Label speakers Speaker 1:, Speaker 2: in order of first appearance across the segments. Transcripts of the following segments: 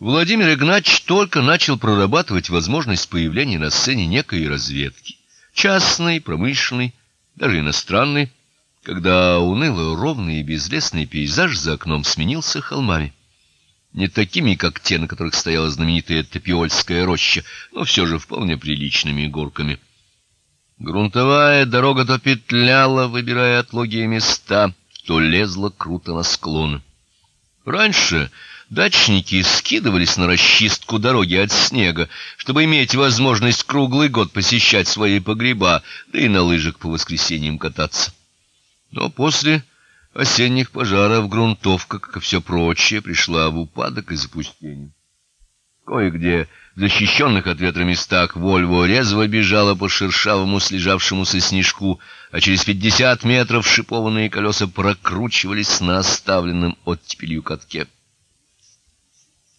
Speaker 1: Владимир Игнатьевич только начал прорабатывать возможность появления на сцене некой разведки, частной, промышленной, даже иностранной, когда унылый ровный и безлесный пейзаж за окном сменился холмами. Не такими, как те, на которых стояла знаменитая Топиольская роща, но все же вполне приличными горками. Грунтовая дорога то петляла, выбирая отлогие места, то лезла круто на склоны. Раньше дачники скидывались на расчистку дороги от снега, чтобы иметь возможность круглый год посещать свои погреба, да и на лыжах по воскресеньям кататься. Но после осенних пожаров грунтовка, как и все прочее, пришла в упадок и запустение. Кое-где защищенных от ветра местах Вольво резво бежала по шершавому слежавшемуся снежку, а через пятьдесят метров шипованные колеса прокручивались на оставленном оттепелью катке.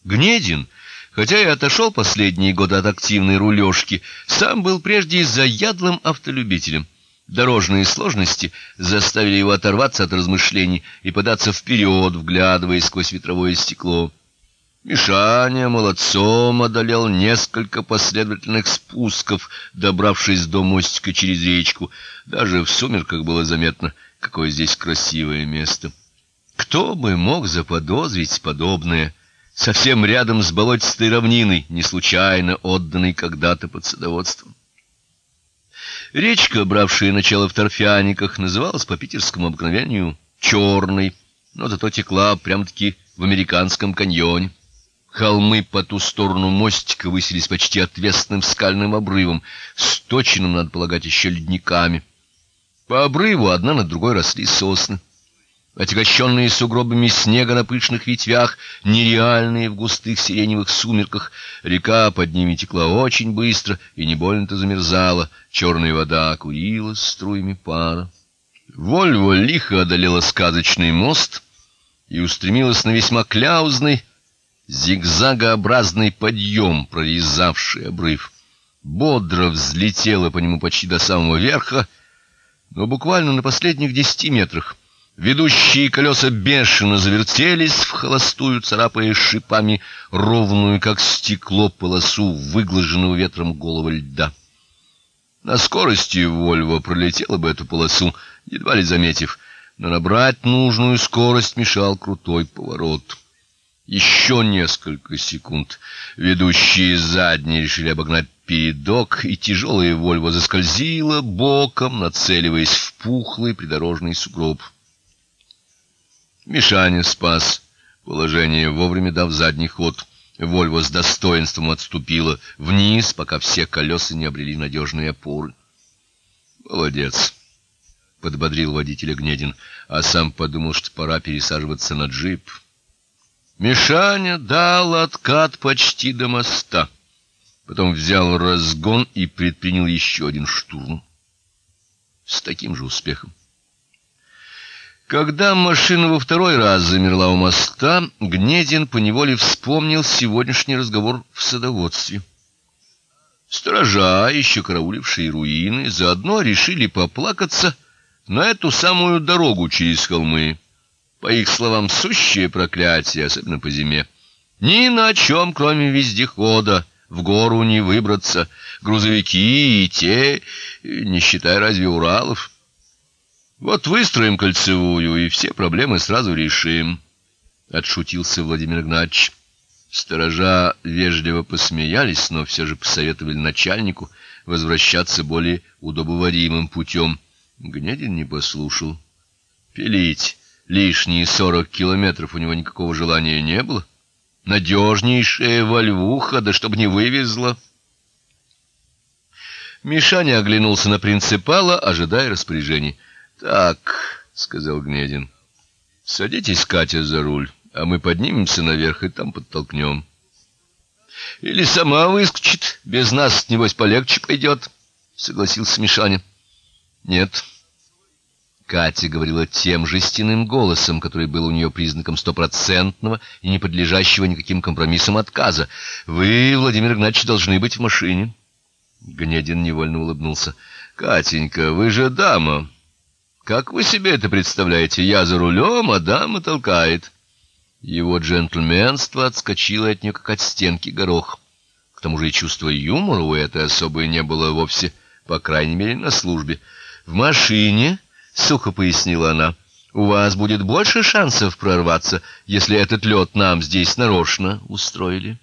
Speaker 1: Гнедин, хотя и отошел последние годы от активной рулежки, сам был прежде заядлым автолюбителем. Дорожные сложности заставили его оторваться от размышлений и податься вперед, вглядываясь сквозь ветровое стекло. Мишаня молодцом одолел несколько последовательных спусков, добравшись до мостика через речку. Даже в сумерках было заметно, какое здесь красивое место. Кто бы мог заподозрить подобное совсем рядом с болотистой равниной, не случайно отданной когда-то под садоводством? Речка, бравшая начало в торфяниках, называлась по питерскому обыкновению Черной, но зато текла прямо-таки в американском каньоне. Холмы по ту сторону мостика высились почти отвесным скальным обрывом, сточенным, надо полагать, еще ледниками. По обрыву одна над другой росли сосны отягощенные сугробами снега на пышных ветвях, нереальные в густых сиреневых сумерках. Река под ними текла очень быстро и не больно-то замерзала, черная вода курилась струями пара. Вольво лихо одолела сказочный мост и устремилась на весьма кляузный, зигзагообразный подъем, прорезавший обрыв. Бодро взлетела по нему почти до самого верха, но буквально на последних десяти метрах — Ведущие колеса бешено завертелись в холостую, царапая шипами ровную, как стекло, полосу выглаженного ветром голого льда. На скорости Вольво пролетела бы эту полосу, едва ли заметив, но набрать нужную скорость мешал крутой поворот. Еще несколько секунд ведущие задние решили обогнать передок, и тяжелая Вольво заскользила боком, нацеливаясь в пухлый придорожный сугроб. Мишаня спас положение, вовремя дав задний ход. Вольво с достоинством отступила вниз, пока все колеса не обрели надежные опоры. Молодец, подбодрил водителя Гнедин, а сам подумал, что пора пересаживаться на джип. Мишаня дал откат почти до моста. Потом взял разгон и предпринял еще один штурм. С таким же успехом. Когда машина во второй раз замерла у моста, Гнедин поневоле вспомнил сегодняшний разговор в садоводстве. Сторожа, еще караулившие руины, заодно решили поплакаться на эту самую дорогу через холмы. По их словам, сущее проклятие, особенно по зиме. Ни на чем, кроме вездехода, в гору не выбраться. Грузовики и те, не считая разве Уралов. Вот выстроим кольцевую и все проблемы сразу решим, отшутился Владимир Игнатьевич. Сторожа вежливо посмеялись, но все же посоветовали начальнику возвращаться более удобоваримым путем. Гнедин не послушал. Пилить лишние сорок километров у него никакого желания не было. Надежнейшая вольвуха, да чтоб не вывезла. Мишаня оглянулся на принципала, ожидая распоряжений. Так, сказал Гнедин. Садитесь, Катя, за руль, а мы поднимемся наверх и там подтолкнем. Или сама выскочит, без нас небось полегче пойдет, согласился Мишаня. Нет. Катя говорила тем жестяным голосом, который был у нее признаком стопроцентного и не подлежащего никаким компромиссам отказа. Вы, Владимир Игнатьевич, должны быть в машине. Гнедин невольно улыбнулся. Катенька, вы же дама. Как вы себе это представляете? Я за рулем, а дама толкает. Его джентльменство отскочило от нее, как от стенки горох. К тому же и чувство юмора у этой особой не было вовсе, по крайней мере, на службе. В машине, сухо пояснила она, у вас будет больше шансов прорваться, если этот лед нам здесь нарочно устроили.